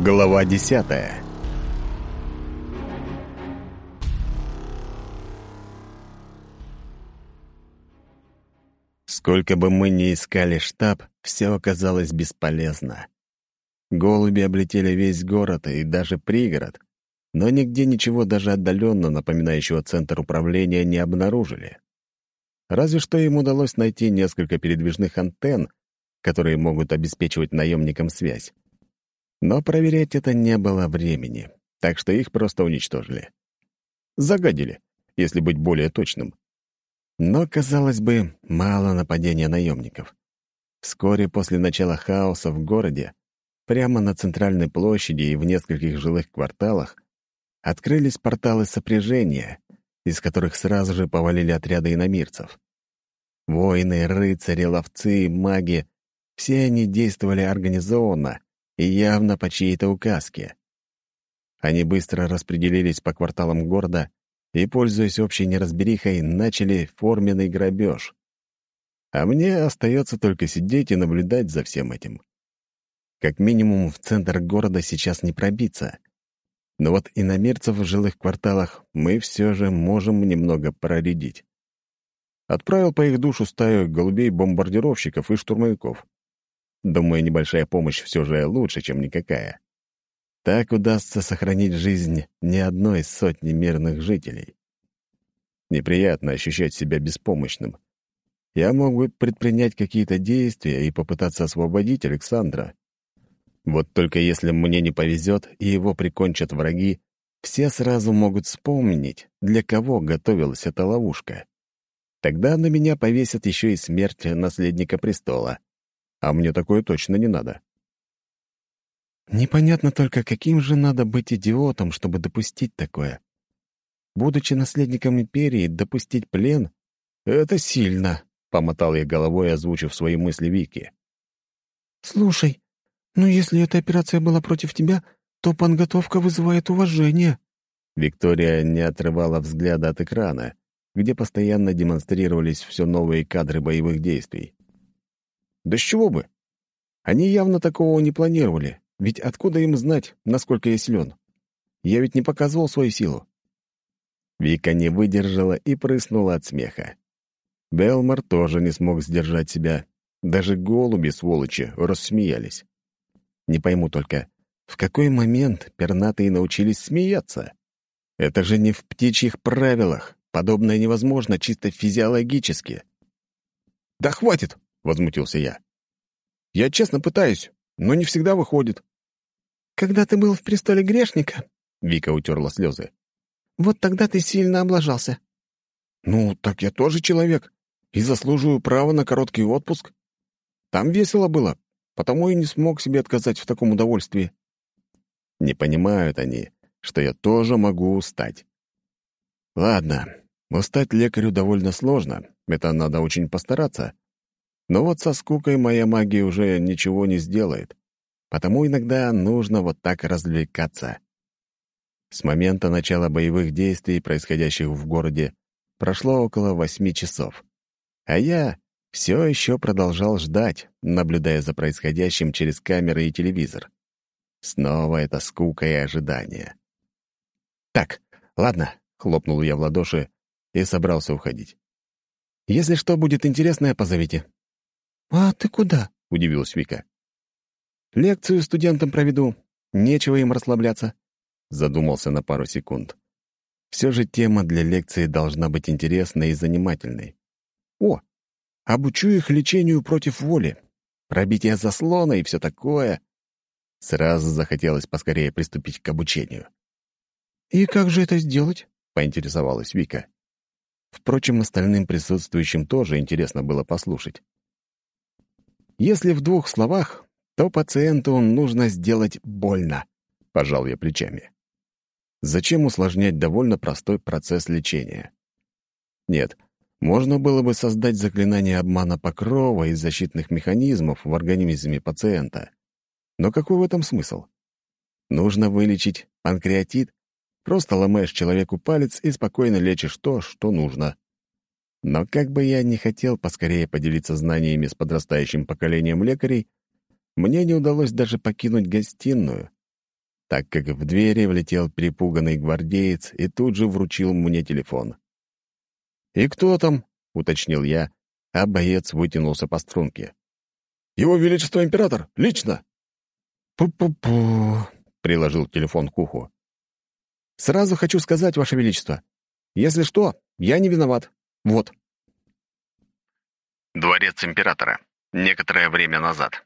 Глава десятая Сколько бы мы ни искали штаб, все оказалось бесполезно. Голуби облетели весь город и даже пригород, но нигде ничего даже отдаленно напоминающего центр управления не обнаружили. Разве что им удалось найти несколько передвижных антенн, которые могут обеспечивать наемникам связь. Но проверять это не было времени, так что их просто уничтожили. Загадили, если быть более точным. Но, казалось бы, мало нападения наемников. Вскоре после начала хаоса в городе, прямо на центральной площади и в нескольких жилых кварталах, открылись порталы сопряжения, из которых сразу же повалили отряды иномирцев. Воины, рыцари, ловцы, маги — все они действовали организованно и явно по чьей-то указке. Они быстро распределились по кварталам города и, пользуясь общей неразберихой, начали форменный грабеж. А мне остается только сидеть и наблюдать за всем этим. Как минимум, в центр города сейчас не пробиться. Но вот иномерцев в жилых кварталах мы все же можем немного проредить. Отправил по их душу стаю голубей-бомбардировщиков и штурмовиков. Думаю, небольшая помощь все же лучше, чем никакая. Так удастся сохранить жизнь не одной сотни мирных жителей. Неприятно ощущать себя беспомощным. Я мог бы предпринять какие-то действия и попытаться освободить Александра. Вот только если мне не повезет и его прикончат враги, все сразу могут вспомнить, для кого готовилась эта ловушка. Тогда на меня повесят еще и смерть наследника престола. А мне такое точно не надо. Непонятно только, каким же надо быть идиотом, чтобы допустить такое. Будучи наследником империи, допустить плен — это сильно, — помотал я головой, озвучив свои мысли Вики. «Слушай, ну если эта операция была против тебя, то подготовка вызывает уважение». Виктория не отрывала взгляда от экрана, где постоянно демонстрировались все новые кадры боевых действий. «Да с чего бы? Они явно такого не планировали, ведь откуда им знать, насколько я силен? Я ведь не показывал свою силу». Вика не выдержала и прыснула от смеха. Белмар тоже не смог сдержать себя. Даже голуби, сволочи, рассмеялись. Не пойму только, в какой момент пернатые научились смеяться? Это же не в птичьих правилах. Подобное невозможно чисто физиологически. «Да хватит!» — возмутился я. «Я честно пытаюсь, но не всегда выходит». «Когда ты был в престоле грешника...» — Вика утерла слезы. «Вот тогда ты сильно облажался». «Ну, так я тоже человек и заслуживаю права на короткий отпуск. Там весело было, потому и не смог себе отказать в таком удовольствии». Не понимают они, что я тоже могу устать. Ладно, устать лекарю довольно сложно, это надо очень постараться. Но вот со скукой моя магия уже ничего не сделает, потому иногда нужно вот так развлекаться. С момента начала боевых действий, происходящих в городе, прошло около восьми часов. А я все еще продолжал ждать, наблюдая за происходящим через камеры и телевизор. Снова это скука и ожидание. «Так, ладно», — хлопнул я в ладоши и собрался уходить. «Если что будет интересное, позовите». «А ты куда?» — удивилась Вика. «Лекцию студентам проведу. Нечего им расслабляться». Задумался на пару секунд. Все же тема для лекции должна быть интересной и занимательной. «О, обучу их лечению против воли, пробитие заслона и все такое». Сразу захотелось поскорее приступить к обучению. «И как же это сделать?» — поинтересовалась Вика. Впрочем, остальным присутствующим тоже интересно было послушать. Если в двух словах, то пациенту нужно сделать больно, — пожал я плечами. Зачем усложнять довольно простой процесс лечения? Нет, можно было бы создать заклинание обмана покрова и защитных механизмов в организме пациента. Но какой в этом смысл? Нужно вылечить панкреатит, просто ломаешь человеку палец и спокойно лечишь то, что нужно. Но как бы я ни хотел поскорее поделиться знаниями с подрастающим поколением лекарей, мне не удалось даже покинуть гостиную. так как в двери влетел перепуганный гвардеец и тут же вручил мне телефон. «И кто там?» — уточнил я, а боец вытянулся по струнке. «Его Величество Император! Лично!» «Пу-пу-пу», — приложил телефон к уху. «Сразу хочу сказать, Ваше Величество, если что, я не виноват. Вот». Дворец Императора. Некоторое время назад.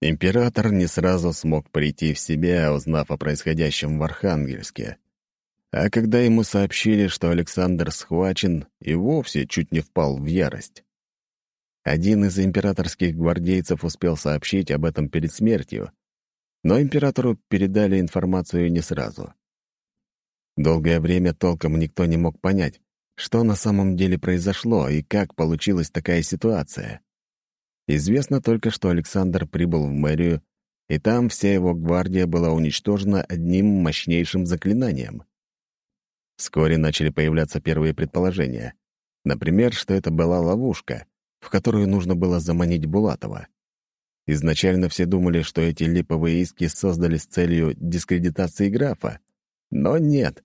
Император не сразу смог прийти в себя, узнав о происходящем в Архангельске. А когда ему сообщили, что Александр схвачен, и вовсе чуть не впал в ярость. Один из императорских гвардейцев успел сообщить об этом перед смертью, но императору передали информацию не сразу. Долгое время толком никто не мог понять, что на самом деле произошло и как получилась такая ситуация. Известно только, что Александр прибыл в мэрию, и там вся его гвардия была уничтожена одним мощнейшим заклинанием. Вскоре начали появляться первые предположения. Например, что это была ловушка, в которую нужно было заманить Булатова. Изначально все думали, что эти липовые иски создали с целью дискредитации графа. Но нет.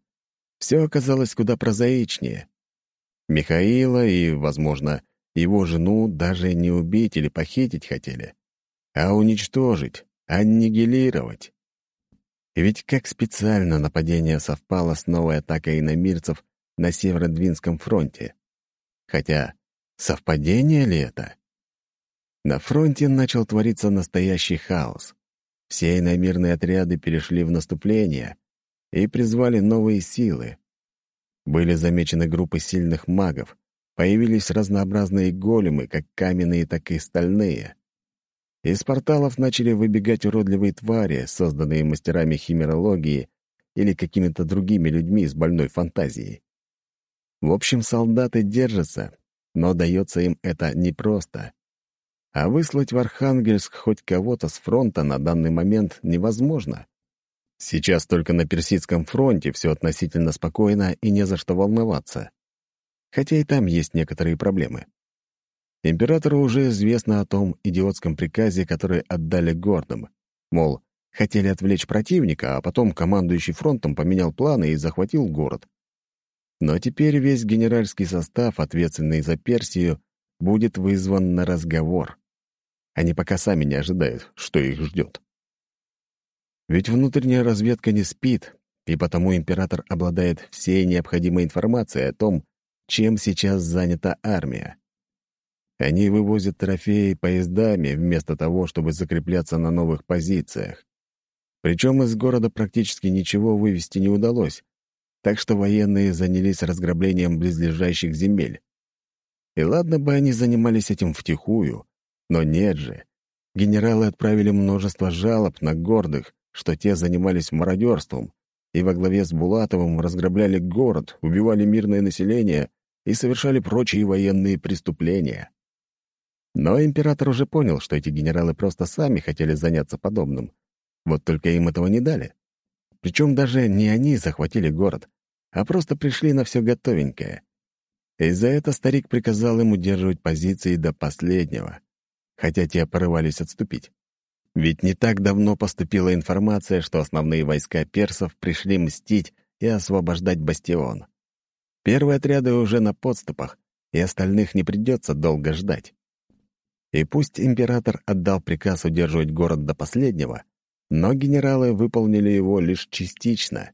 Все оказалось куда прозаичнее. Михаила и, возможно, его жену даже не убить или похитить хотели, а уничтожить, аннигилировать. Ведь как специально нападение совпало с новой атакой иномирцев на Северодвинском фронте. Хотя, совпадение ли это? На фронте начал твориться настоящий хаос. Все иномирные отряды перешли в наступление и призвали новые силы. Были замечены группы сильных магов, появились разнообразные големы, как каменные, так и стальные. Из порталов начали выбегать уродливые твари, созданные мастерами химерологии или какими-то другими людьми с больной фантазией. В общем, солдаты держатся, но дается им это непросто. А выслать в Архангельск хоть кого-то с фронта на данный момент невозможно. Сейчас только на Персидском фронте все относительно спокойно и не за что волноваться. Хотя и там есть некоторые проблемы. Императору уже известно о том идиотском приказе, который отдали гордым. Мол, хотели отвлечь противника, а потом командующий фронтом поменял планы и захватил город. Но теперь весь генеральский состав, ответственный за Персию, будет вызван на разговор. Они пока сами не ожидают, что их ждет. Ведь внутренняя разведка не спит, и потому император обладает всей необходимой информацией о том, чем сейчас занята армия. Они вывозят трофеи поездами вместо того, чтобы закрепляться на новых позициях. Причем из города практически ничего вывести не удалось, так что военные занялись разграблением близлежащих земель. И ладно бы они занимались этим втихую, но нет же. Генералы отправили множество жалоб на гордых, что те занимались мародерством, и во главе с Булатовым разграбляли город, убивали мирное население и совершали прочие военные преступления. Но император уже понял, что эти генералы просто сами хотели заняться подобным. Вот только им этого не дали. Причем даже не они захватили город, а просто пришли на все готовенькое. И за это старик приказал им удерживать позиции до последнего, хотя те порывались отступить. Ведь не так давно поступила информация, что основные войска персов пришли мстить и освобождать бастион. Первые отряды уже на подступах, и остальных не придется долго ждать. И пусть император отдал приказ удерживать город до последнего, но генералы выполнили его лишь частично.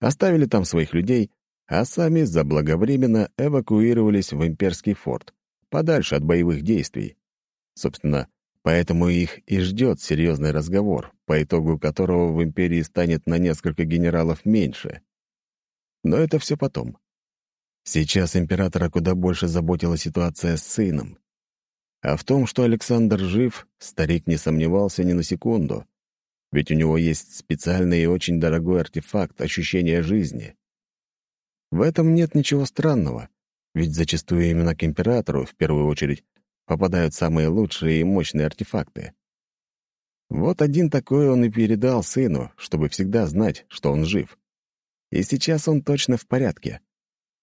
Оставили там своих людей, а сами заблаговременно эвакуировались в имперский форт, подальше от боевых действий. Собственно, поэтому их и ждет серьезный разговор, по итогу которого в империи станет на несколько генералов меньше. Но это все потом. Сейчас императора куда больше заботила ситуация с сыном. А в том, что Александр жив, старик не сомневался ни на секунду. Ведь у него есть специальный и очень дорогой артефакт ощущения жизни. В этом нет ничего странного, ведь зачастую именно к императору, в первую очередь, попадают самые лучшие и мощные артефакты. Вот один такой он и передал сыну, чтобы всегда знать, что он жив. И сейчас он точно в порядке.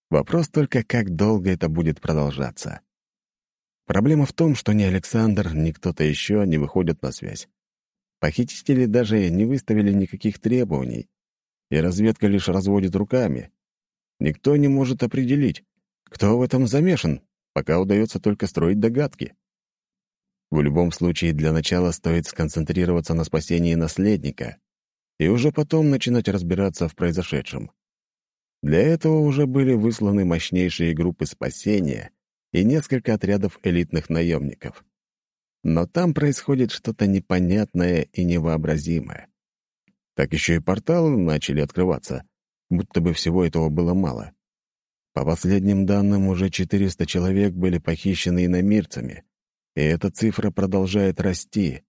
Вопрос только, как долго это будет продолжаться. Проблема в том, что ни Александр, ни кто-то еще не выходят на связь. Похитители даже не выставили никаких требований, и разведка лишь разводит руками. Никто не может определить, кто в этом замешан, пока удается только строить догадки. В любом случае, для начала стоит сконцентрироваться на спасении наследника и уже потом начинать разбираться в произошедшем. Для этого уже были высланы мощнейшие группы спасения и несколько отрядов элитных наемников. Но там происходит что-то непонятное и невообразимое. Так еще и порталы начали открываться, будто бы всего этого было мало. По последним данным, уже 400 человек были похищены иномирцами, и эта цифра продолжает расти.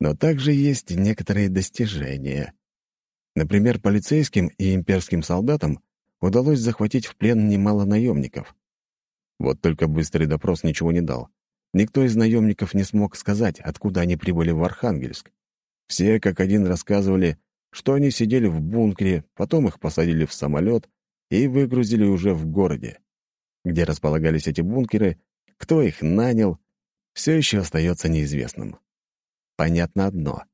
Но также есть некоторые достижения. Например, полицейским и имперским солдатам удалось захватить в плен немало наемников. Вот только быстрый допрос ничего не дал. Никто из наемников не смог сказать, откуда они прибыли в Архангельск. Все как один рассказывали, что они сидели в бункере, потом их посадили в самолет и выгрузили уже в городе. Где располагались эти бункеры, кто их нанял, все еще остается неизвестным. Понятно одно.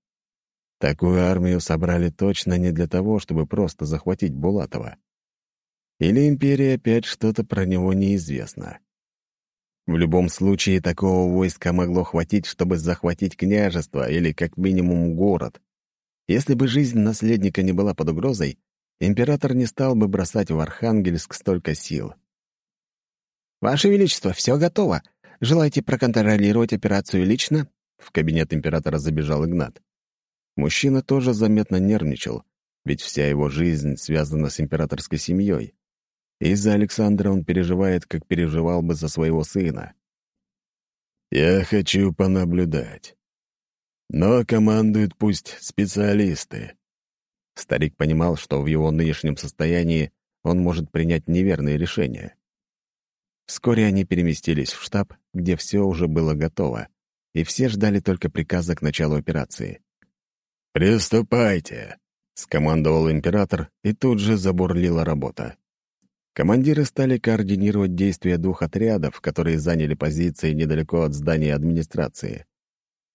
Такую армию собрали точно не для того, чтобы просто захватить Булатова. Или империя опять что-то про него неизвестно. В любом случае, такого войска могло хватить, чтобы захватить княжество или как минимум город. Если бы жизнь наследника не была под угрозой, император не стал бы бросать в Архангельск столько сил. «Ваше Величество, все готово. Желаете проконтролировать операцию лично?» В кабинет императора забежал Игнат. Мужчина тоже заметно нервничал, ведь вся его жизнь связана с императорской семьей. Из-за Александра он переживает, как переживал бы за своего сына. «Я хочу понаблюдать. Но командуют пусть специалисты». Старик понимал, что в его нынешнем состоянии он может принять неверные решения. Вскоре они переместились в штаб, где все уже было готово, и все ждали только приказа к началу операции. «Приступайте!» — скомандовал император, и тут же забурлила работа. Командиры стали координировать действия двух отрядов, которые заняли позиции недалеко от здания администрации.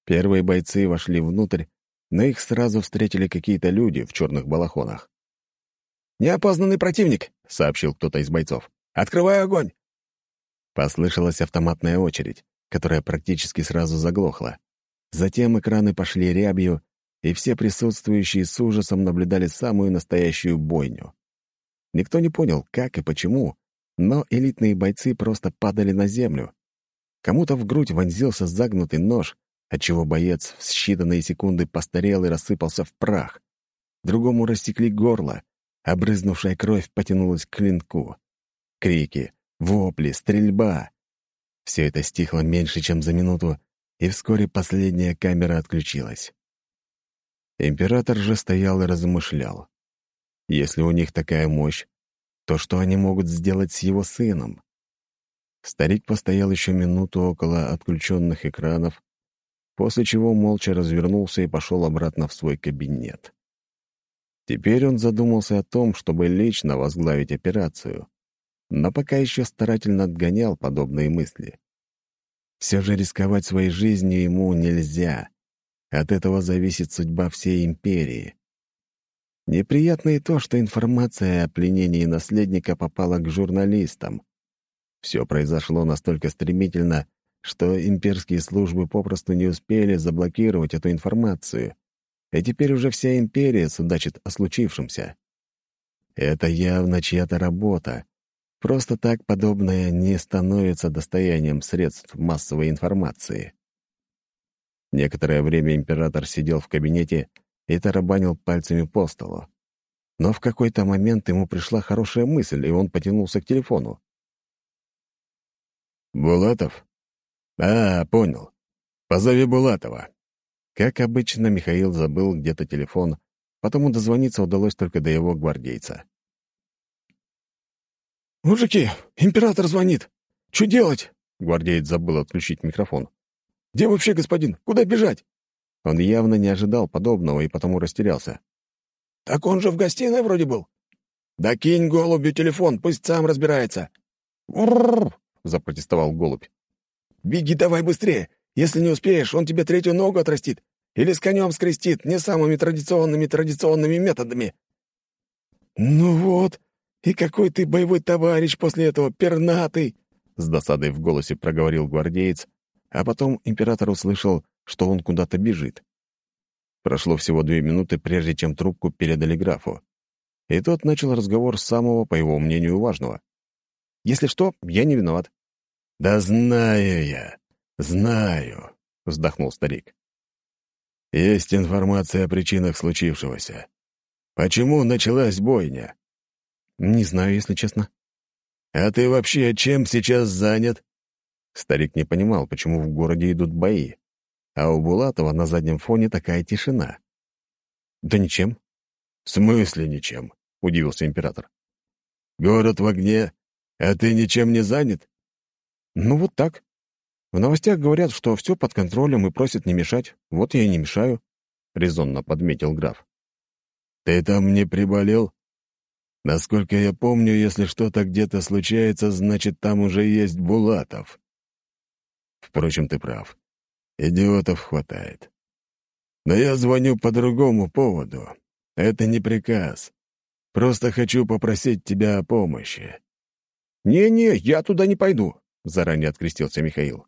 Первые бойцы вошли внутрь, но их сразу встретили какие-то люди в черных балахонах. «Неопознанный противник!» — сообщил кто-то из бойцов. «Открывай огонь!» Послышалась автоматная очередь, которая практически сразу заглохла. Затем экраны пошли рябью, и все присутствующие с ужасом наблюдали самую настоящую бойню. Никто не понял, как и почему, но элитные бойцы просто падали на землю. Кому-то в грудь вонзился загнутый нож, отчего боец в считанные секунды постарел и рассыпался в прах. Другому рассекли горло, обрызнувшая кровь потянулась к клинку. Крики, Вопли, стрельба. Все это стихло меньше, чем за минуту, и вскоре последняя камера отключилась. Император же стоял и размышлял. Если у них такая мощь, то что они могут сделать с его сыном? Старик постоял еще минуту около отключенных экранов, после чего молча развернулся и пошел обратно в свой кабинет. Теперь он задумался о том, чтобы лично возглавить операцию но пока еще старательно отгонял подобные мысли. Все же рисковать своей жизнью ему нельзя. От этого зависит судьба всей империи. Неприятно и то, что информация о пленении наследника попала к журналистам. Все произошло настолько стремительно, что имперские службы попросту не успели заблокировать эту информацию, и теперь уже вся империя судачит о случившемся. Это явно чья-то работа, Просто так подобное не становится достоянием средств массовой информации. Некоторое время император сидел в кабинете и тарабанил пальцами по столу. Но в какой-то момент ему пришла хорошая мысль, и он потянулся к телефону. «Булатов? А, понял. Позови Булатова». Как обычно, Михаил забыл где-то телефон, потому дозвониться удалось только до его гвардейца. «Мужики, император звонит! Что делать?» Гвардеец забыл отключить микрофон. «Где вообще господин? Куда бежать?» Он явно не ожидал подобного и потому растерялся. «Так он же в гостиной вроде был». «Да кинь голубю телефон, пусть сам разбирается». «Урррр!» — запротестовал голубь. «Беги давай быстрее. Если не успеешь, он тебе третью ногу отрастит. Или с конем скрестит не самыми традиционными традиционными методами?» «Ну вот, и какой ты боевой товарищ после этого, пернатый!» С досадой в голосе проговорил гвардеец, а потом император услышал, что он куда-то бежит. Прошло всего две минуты, прежде чем трубку передали графу. И тот начал разговор с самого, по его мнению, важного. «Если что, я не виноват». «Да знаю я, знаю», — вздохнул старик. «Есть информация о причинах случившегося. Почему началась бойня?» «Не знаю, если честно». «А ты вообще чем сейчас занят?» Старик не понимал, почему в городе идут бои, а у Булатова на заднем фоне такая тишина. «Да ничем». «В смысле ничем?» — удивился император. «Город в огне, а ты ничем не занят?» «Ну вот так. В новостях говорят, что все под контролем и просят не мешать. Вот я и не мешаю», — резонно подметил граф. «Ты там не приболел?» «Насколько я помню, если что-то где-то случается, значит, там уже есть Булатов». Впрочем, ты прав. Идиотов хватает. Но я звоню по другому поводу. Это не приказ. Просто хочу попросить тебя о помощи». «Не-не, я туда не пойду», — заранее открестился Михаил.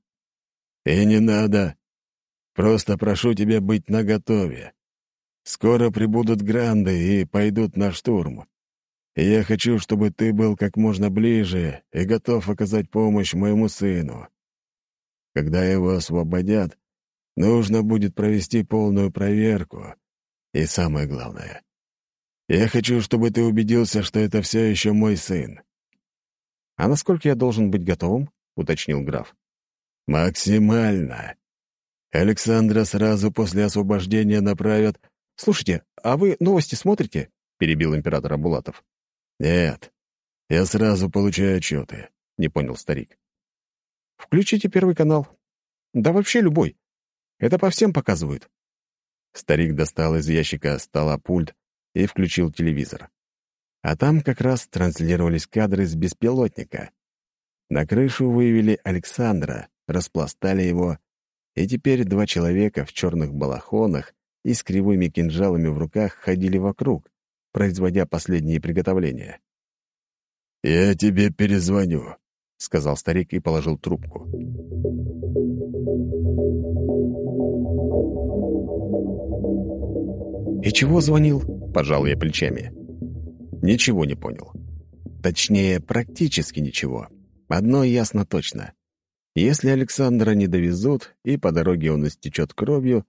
«И не надо. Просто прошу тебя быть наготове. Скоро прибудут гранды и пойдут на штурм. Я хочу, чтобы ты был как можно ближе и готов оказать помощь моему сыну. Когда его освободят, нужно будет провести полную проверку. И самое главное, я хочу, чтобы ты убедился, что это все еще мой сын». «А насколько я должен быть готовым?» — уточнил граф. «Максимально. Александра сразу после освобождения направят...» «Слушайте, а вы новости смотрите?» — перебил император Булатов. «Нет, я сразу получаю отчеты», — не понял старик. Включите Первый канал. Да вообще любой. Это по всем показывают». Старик достал из ящика стола пульт и включил телевизор. А там как раз транслировались кадры с беспилотника. На крышу вывели Александра, распластали его, и теперь два человека в черных балахонах и с кривыми кинжалами в руках ходили вокруг, производя последние приготовления. «Я тебе перезвоню», — сказал старик и положил трубку. «И чего звонил?» — пожал я плечами. Ничего не понял. Точнее, практически ничего. Одно ясно точно. Если Александра не довезут, и по дороге он истечет кровью,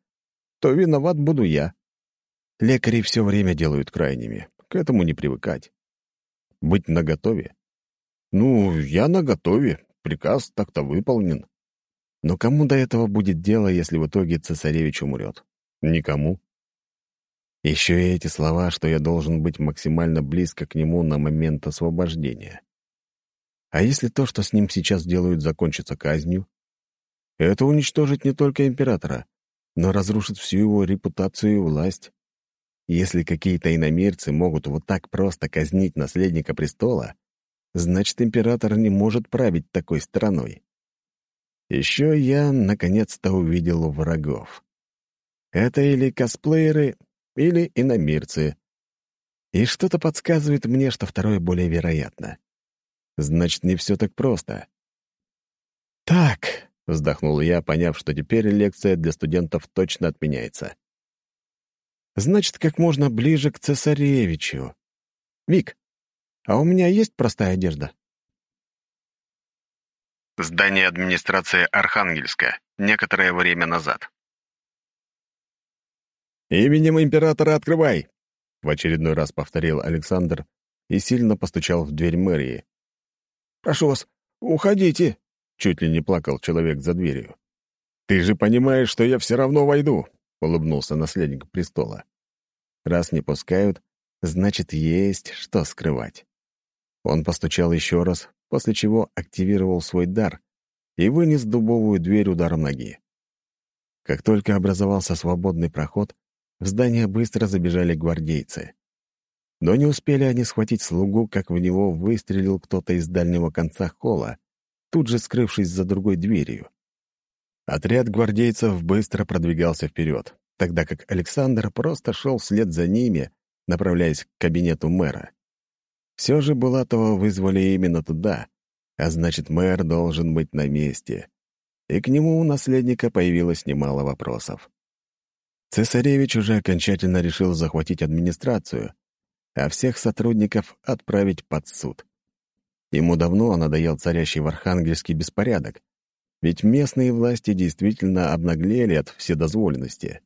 то виноват буду я. Лекари все время делают крайними. К этому не привыкать. Быть наготове ну, я наготове, приказ так-то выполнен. Но кому до этого будет дело, если в итоге цесаревич умрет? Никому. Еще и эти слова, что я должен быть максимально близко к нему на момент освобождения. А если то, что с ним сейчас делают, закончится казнью? Это уничтожит не только императора, но разрушит всю его репутацию и власть. Если какие-то иномирцы могут вот так просто казнить наследника престола, значит, император не может править такой страной. Еще я, наконец-то, увидел врагов. Это или косплееры, или иномирцы. И что-то подсказывает мне, что второе более вероятно. Значит, не все так просто. «Так», — вздохнул я, поняв, что теперь лекция для студентов точно отменяется. «Значит, как можно ближе к цесаревичу. Вик, а у меня есть простая одежда?» Здание администрации Архангельска. Некоторое время назад. «Именем императора открывай!» — в очередной раз повторил Александр и сильно постучал в дверь мэрии. «Прошу вас, уходите!» — чуть ли не плакал человек за дверью. «Ты же понимаешь, что я все равно войду!» — улыбнулся наследник престола. «Раз не пускают, значит, есть что скрывать». Он постучал еще раз, после чего активировал свой дар и вынес дубовую дверь ударом ноги. Как только образовался свободный проход, в здание быстро забежали гвардейцы. Но не успели они схватить слугу, как в него выстрелил кто-то из дальнего конца холла, тут же скрывшись за другой дверью. Отряд гвардейцев быстро продвигался вперед. тогда как Александр просто шел вслед за ними, направляясь к кабинету мэра. Все же Булатова вызвали именно туда, а значит, мэр должен быть на месте. И к нему у наследника появилось немало вопросов. Цесаревич уже окончательно решил захватить администрацию, а всех сотрудников отправить под суд. Ему давно надоел царящий в Архангельске беспорядок, ведь местные власти действительно обнаглели от вседозволенности.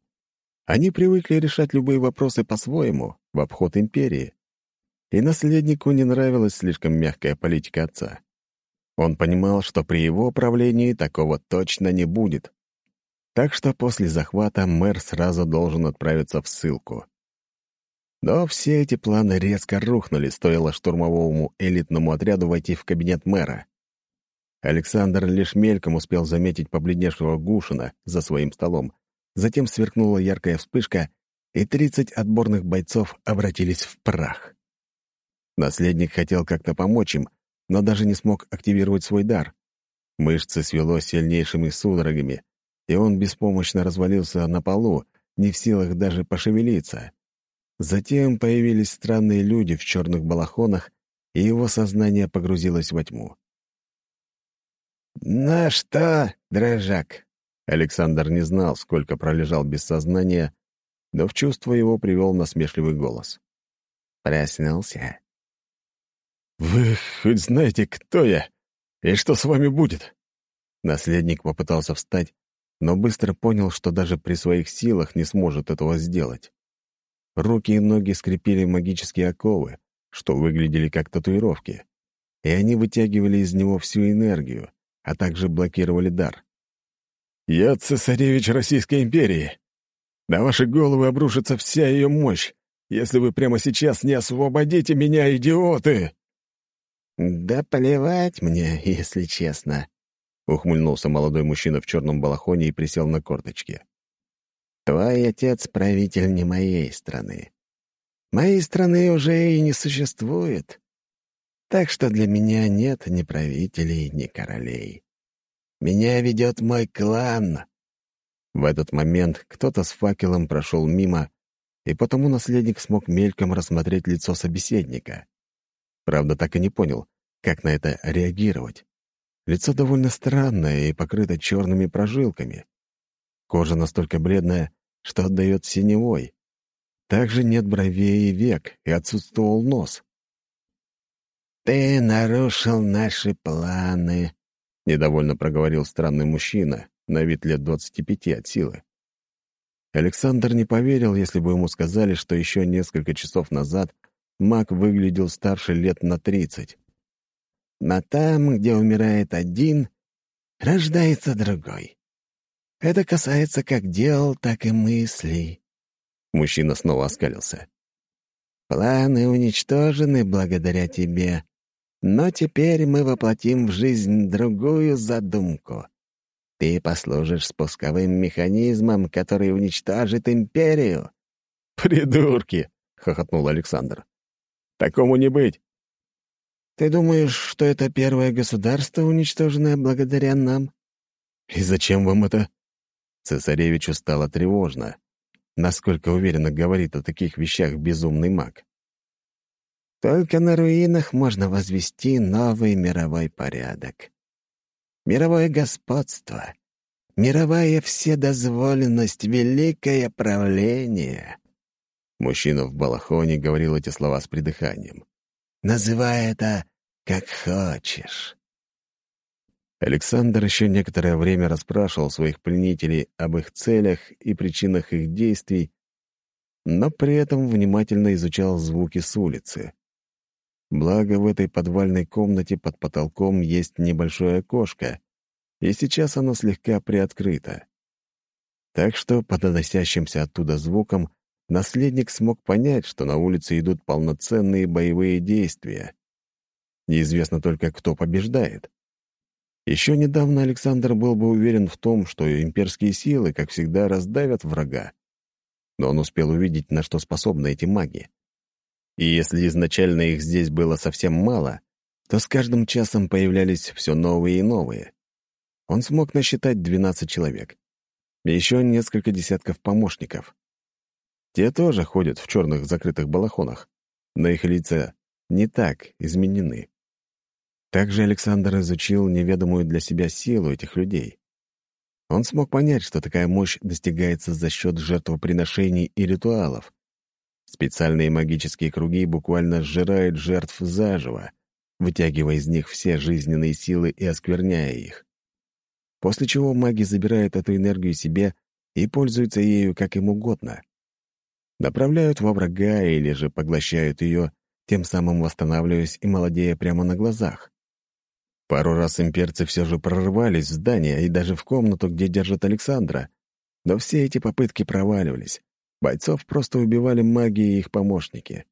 Они привыкли решать любые вопросы по-своему, в обход империи. И наследнику не нравилась слишком мягкая политика отца. Он понимал, что при его правлении такого точно не будет. Так что после захвата мэр сразу должен отправиться в ссылку. Но все эти планы резко рухнули, стоило штурмовому элитному отряду войти в кабинет мэра. Александр лишь мельком успел заметить побледневшего Гушина за своим столом. Затем сверкнула яркая вспышка, и тридцать отборных бойцов обратились в прах. Наследник хотел как-то помочь им, но даже не смог активировать свой дар. Мышцы свело сильнейшими судорогами, и он беспомощно развалился на полу, не в силах даже пошевелиться. Затем появились странные люди в черных балахонах, и его сознание погрузилось во тьму. «На что, дрожак?» Александр не знал, сколько пролежал без сознания, но в чувство его привел насмешливый голос. «Проснулся?» «Вы хоть знаете, кто я и что с вами будет?» Наследник попытался встать, но быстро понял, что даже при своих силах не сможет этого сделать. Руки и ноги скрепили магические оковы, что выглядели как татуировки, и они вытягивали из него всю энергию, а также блокировали дар. «Я цесаревич Российской империи. На ваши головы обрушится вся ее мощь, если вы прямо сейчас не освободите меня, идиоты!» «Да плевать мне, если честно», — ухмыльнулся молодой мужчина в черном балахоне и присел на корточки. «Твой отец — правитель не моей страны. Моей страны уже и не существует. Так что для меня нет ни правителей, ни королей. Меня ведет мой клан». В этот момент кто-то с факелом прошел мимо, и потому наследник смог мельком рассмотреть лицо собеседника. Правда, так и не понял, как на это реагировать. Лицо довольно странное и покрыто черными прожилками. Кожа настолько бледная, что отдает синевой. Также нет бровей и век, и отсутствовал нос. «Ты нарушил наши планы», — недовольно проговорил странный мужчина, на вид лет двадцати пяти от силы. Александр не поверил, если бы ему сказали, что еще несколько часов назад маг выглядел старше лет на тридцать. Но там, где умирает один, рождается другой. Это касается как дел, так и мыслей. Мужчина снова оскалился. Планы уничтожены благодаря тебе, но теперь мы воплотим в жизнь другую задумку. Ты послужишь спусковым механизмом, который уничтожит империю. «Придурки!» — хохотнул Александр. Такому не быть. Ты думаешь, что это первое государство, уничтоженное благодаря нам? И зачем вам это? Цесаревичу стало тревожно. Насколько уверенно говорит о таких вещах безумный маг. Только на руинах можно возвести новый мировой порядок. Мировое господство, мировая вседозволенность, великое правление. Мужчина в балахоне говорил эти слова с придыханием. «Называй это как хочешь». Александр еще некоторое время расспрашивал своих пленителей об их целях и причинах их действий, но при этом внимательно изучал звуки с улицы. Благо, в этой подвальной комнате под потолком есть небольшое окошко, и сейчас оно слегка приоткрыто. Так что по доносящимся оттуда звукам наследник смог понять, что на улице идут полноценные боевые действия. Неизвестно только, кто побеждает. Еще недавно Александр был бы уверен в том, что имперские силы, как всегда, раздавят врага. Но он успел увидеть, на что способны эти маги. И если изначально их здесь было совсем мало, то с каждым часом появлялись все новые и новые. Он смог насчитать 12 человек. и еще несколько десятков помощников. Те тоже ходят в черных закрытых балахонах, но их лица не так изменены. Также Александр изучил неведомую для себя силу этих людей. Он смог понять, что такая мощь достигается за счет жертвоприношений и ритуалов. Специальные магические круги буквально сжирают жертв заживо, вытягивая из них все жизненные силы и оскверняя их. После чего маги забирают эту энергию себе и пользуются ею как им угодно направляют во врага или же поглощают ее, тем самым восстанавливаясь и молодея прямо на глазах. Пару раз имперцы все же прорывались в здание и даже в комнату, где держат Александра, но все эти попытки проваливались. Бойцов просто убивали маги и их помощники.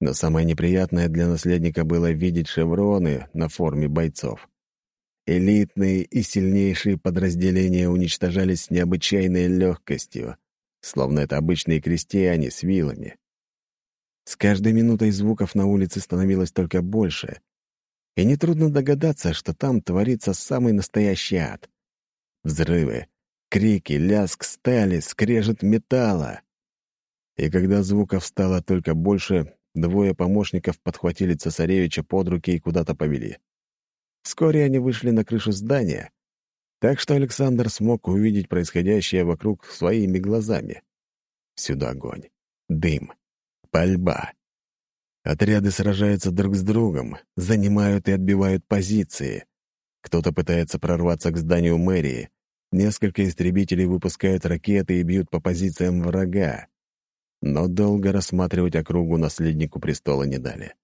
Но самое неприятное для наследника было видеть шевроны на форме бойцов. Элитные и сильнейшие подразделения уничтожались с необычайной легкостью, словно это обычные крестьяне с вилами. С каждой минутой звуков на улице становилось только больше, и нетрудно догадаться, что там творится самый настоящий ад. Взрывы, крики, лязг стали, скрежет металла. И когда звуков стало только больше, двое помощников подхватили цесаревича под руки и куда-то повели. Вскоре они вышли на крышу здания, так что Александр смог увидеть происходящее вокруг своими глазами. Сюда огонь, дым, пальба. Отряды сражаются друг с другом, занимают и отбивают позиции. Кто-то пытается прорваться к зданию мэрии. Несколько истребителей выпускают ракеты и бьют по позициям врага. Но долго рассматривать округу наследнику престола не дали.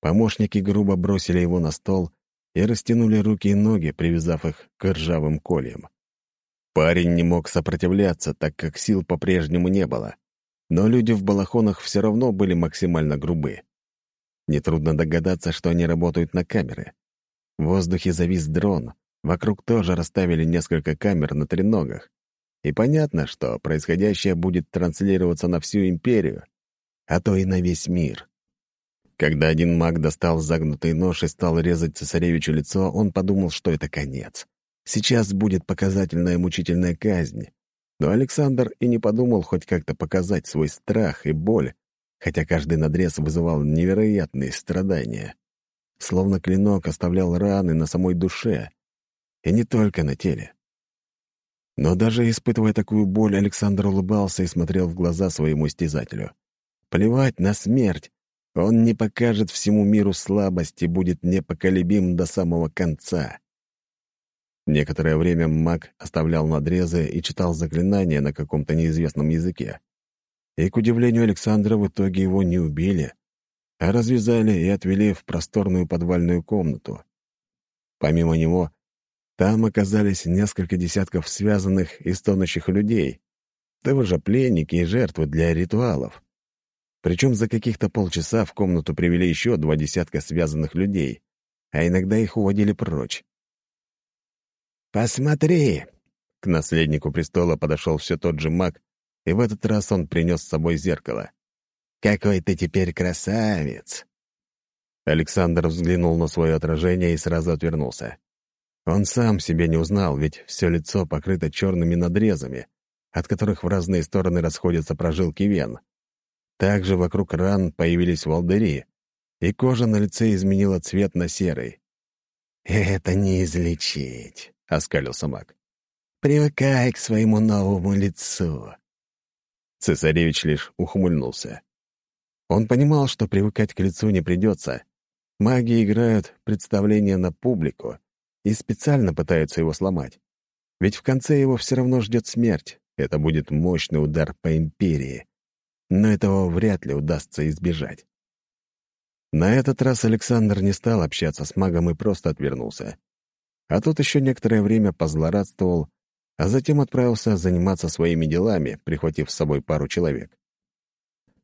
Помощники грубо бросили его на стол и растянули руки и ноги, привязав их к ржавым кольям. Парень не мог сопротивляться, так как сил по-прежнему не было. Но люди в балахонах все равно были максимально грубы. Нетрудно догадаться, что они работают на камеры. В воздухе завис дрон, вокруг тоже расставили несколько камер на треногах. И понятно, что происходящее будет транслироваться на всю империю, а то и на весь мир. Когда один маг достал загнутый нож и стал резать цесаревичу лицо, он подумал, что это конец. Сейчас будет показательная мучительная казнь. Но Александр и не подумал хоть как-то показать свой страх и боль, хотя каждый надрез вызывал невероятные страдания. Словно клинок оставлял раны на самой душе, и не только на теле. Но даже испытывая такую боль, Александр улыбался и смотрел в глаза своему истязателю. Плевать на смерть, он не покажет всему миру слабость и будет непоколебим до самого конца. Некоторое время маг оставлял надрезы и читал заклинания на каком-то неизвестном языке. И, к удивлению Александра, в итоге его не убили, а развязали и отвели в просторную подвальную комнату. Помимо него, там оказались несколько десятков связанных и стонущих людей, тоже пленники и жертвы для ритуалов. Причем за каких-то полчаса в комнату привели еще два десятка связанных людей, а иногда их уводили прочь. «Посмотри!» К наследнику престола подошел все тот же маг, и в этот раз он принес с собой зеркало. «Какой ты теперь красавец!» Александр взглянул на свое отражение и сразу отвернулся. Он сам себя не узнал, ведь все лицо покрыто черными надрезами, от которых в разные стороны расходятся прожилки вен. Также вокруг ран появились волдыри, и кожа на лице изменила цвет на серый. «Это не излечить», — оскалился маг. «Привыкай к своему новому лицу». Цесаревич лишь ухмыльнулся. Он понимал, что привыкать к лицу не придется. Маги играют представление на публику и специально пытаются его сломать. Ведь в конце его все равно ждет смерть. Это будет мощный удар по империи но этого вряд ли удастся избежать. На этот раз Александр не стал общаться с магом и просто отвернулся. А тут еще некоторое время позлорадствовал, а затем отправился заниматься своими делами, прихватив с собой пару человек.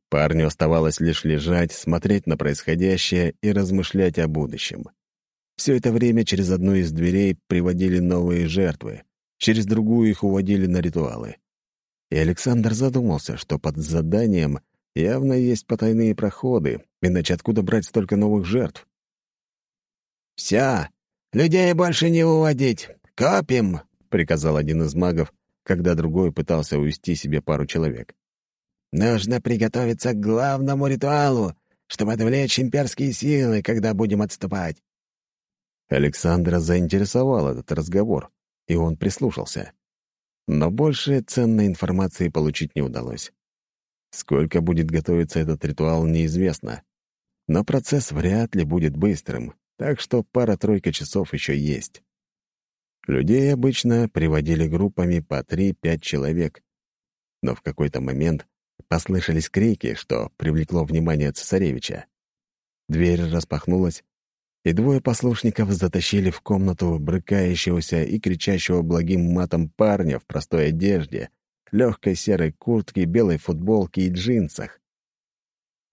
Парню оставалось лишь лежать, смотреть на происходящее и размышлять о будущем. Все это время через одну из дверей приводили новые жертвы, через другую их уводили на ритуалы. И Александр задумался, что под заданием явно есть потайные проходы, иначе откуда брать столько новых жертв? «Все, людей больше не уводить, копим!» — приказал один из магов, когда другой пытался увести себе пару человек. «Нужно приготовиться к главному ритуалу, чтобы отвлечь имперские силы, когда будем отступать». Александра заинтересовал этот разговор, и он прислушался. Но больше ценной информации получить не удалось. Сколько будет готовиться этот ритуал, неизвестно. Но процесс вряд ли будет быстрым, так что пара-тройка часов еще есть. Людей обычно приводили группами по 3-5 человек. Но в какой-то момент послышались крики, что привлекло внимание цесаревича. Дверь распахнулась, и двое послушников затащили в комнату брыкающегося и кричащего благим матом парня в простой одежде, легкой серой куртке, белой футболке и джинсах.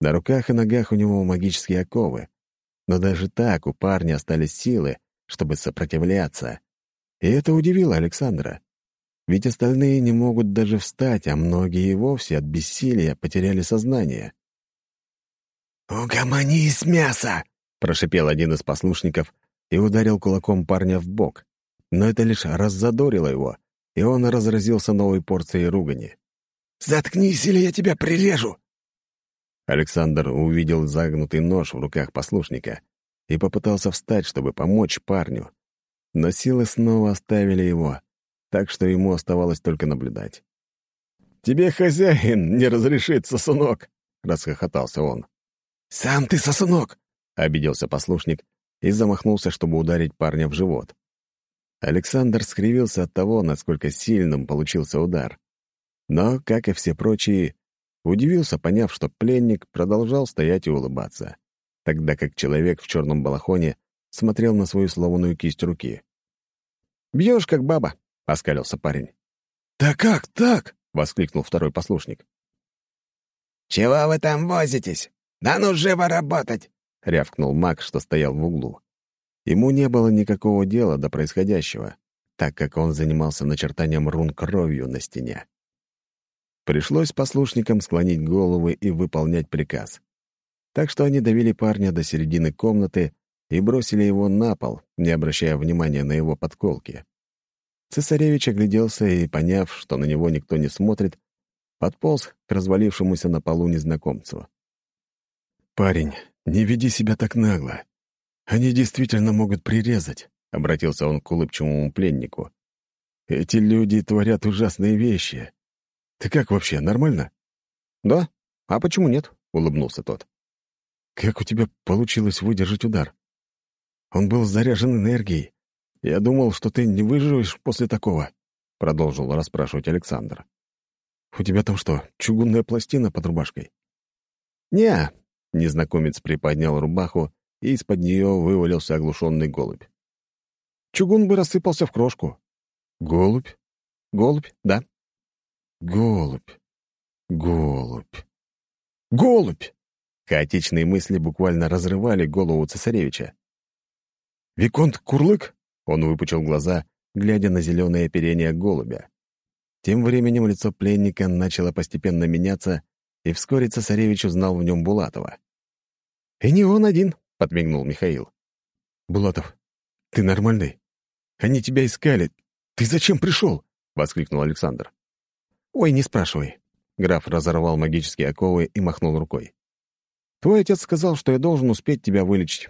На руках и ногах у него магические оковы, но даже так у парня остались силы, чтобы сопротивляться. И это удивило Александра. Ведь остальные не могут даже встать, а многие и вовсе от бессилия потеряли сознание. «Угомонись, мясо!» — прошипел один из послушников и ударил кулаком парня в бок. Но это лишь раззадорило его, и он разразился новой порцией ругани. «Заткнись, или я тебя прирежу!» Александр увидел загнутый нож в руках послушника и попытался встать, чтобы помочь парню. Но силы снова оставили его, так что ему оставалось только наблюдать. «Тебе хозяин не разрешит, сосунок!» — расхохотался он. «Сам ты сосунок!» — обиделся послушник и замахнулся, чтобы ударить парня в живот. Александр скривился от того, насколько сильным получился удар. Но, как и все прочие, удивился, поняв, что пленник продолжал стоять и улыбаться, тогда как человек в черном балахоне смотрел на свою сломанную кисть руки. «Бьешь, как баба», — оскалился парень. «Да как так?» — воскликнул второй послушник. «Чего вы там возитесь? Да ну живо работать!» — рявкнул маг, что стоял в углу. Ему не было никакого дела до происходящего, так как он занимался начертанием рун кровью на стене. Пришлось послушникам склонить головы и выполнять приказ. Так что они довели парня до середины комнаты и бросили его на пол, не обращая внимания на его подколки. Цесаревич огляделся и, поняв, что на него никто не смотрит, подполз к развалившемуся на полу незнакомцу. «Парень, не веди себя так нагло. Они действительно могут прирезать», — обратился он к улыбчивому пленнику. «Эти люди творят ужасные вещи. Ты как вообще, нормально?» «Да. А почему нет?» — улыбнулся тот. «Как у тебя получилось выдержать удар? Он был заряжен энергией. Я думал, что ты не выживешь после такого», — продолжил расспрашивать Александр. «У тебя там что, чугунная пластина под рубашкой?» «Не-а», незнакомец приподнял рубаху, и из-под нее вывалился оглушенный голубь. Чугун бы рассыпался в крошку. «Голубь?» «Голубь, да». «Голубь, голубь, голубь!» Хаотичные мысли буквально разрывали голову цесаревича. «Виконт Курлык?» — он выпучил глаза, глядя на зеленое оперение голубя. Тем временем лицо пленника начало постепенно меняться, и вскоре цесаревич узнал в нем Булатова. «И не он один», — подмигнул Михаил. «Булатов, ты нормальный? Они тебя искали. Ты зачем пришел?» — воскликнул Александр. «Ой, не спрашивай». Граф разорвал магические оковы и махнул рукой. «Твой отец сказал, что я должен успеть тебя вылечить.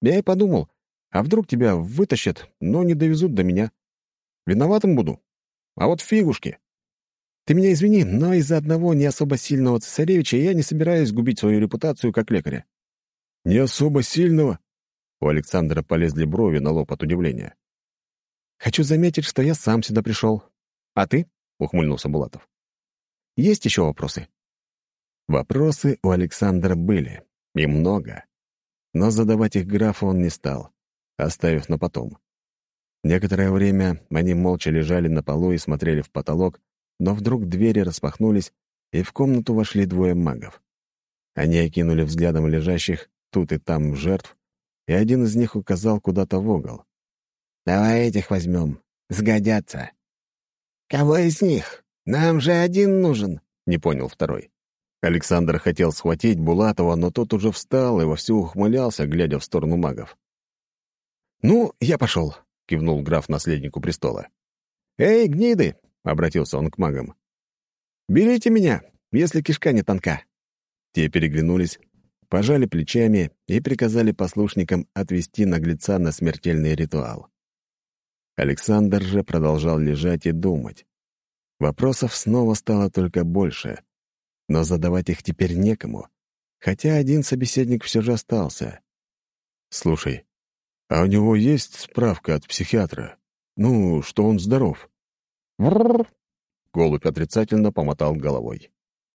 Я и подумал, а вдруг тебя вытащат, но не довезут до меня? Виноватым буду. А вот фигушки. Ты меня извини, но из-за одного не особо сильного цесаревича я не собираюсь губить свою репутацию как лекаря. Не особо сильного? У Александра полезли брови на лоб от удивления. Хочу заметить, что я сам сюда пришел. А ты? — ухмыльнулся Булатов. «Есть еще вопросы?» Вопросы у Александра были, и много. Но задавать их графу он не стал, оставив на потом. Некоторое время они молча лежали на полу и смотрели в потолок, но вдруг двери распахнулись, и в комнату вошли двое магов. Они окинули взглядом лежащих тут и там жертв, и один из них указал куда-то в угол. «Давай этих возьмем. Сгодятся». «Кого из них? Нам же один нужен», — не понял второй. Александр хотел схватить Булатова, но тот уже встал и вовсю ухмылялся, глядя в сторону магов. «Ну, я пошел», — кивнул граф наследнику престола. «Эй, гниды, обратился он к магам. «Берите меня, если кишка не тонка». Те переглянулись, пожали плечами и приказали послушникам отвести наглеца на смертельный ритуал. Александр же продолжал лежать и думать. Вопросов снова стало только больше, но задавать их теперь некому, хотя один собеседник все же остался. «Слушай, а у него есть справка от психиатра? Ну, что он здоров?» Голубь отрицательно помотал головой.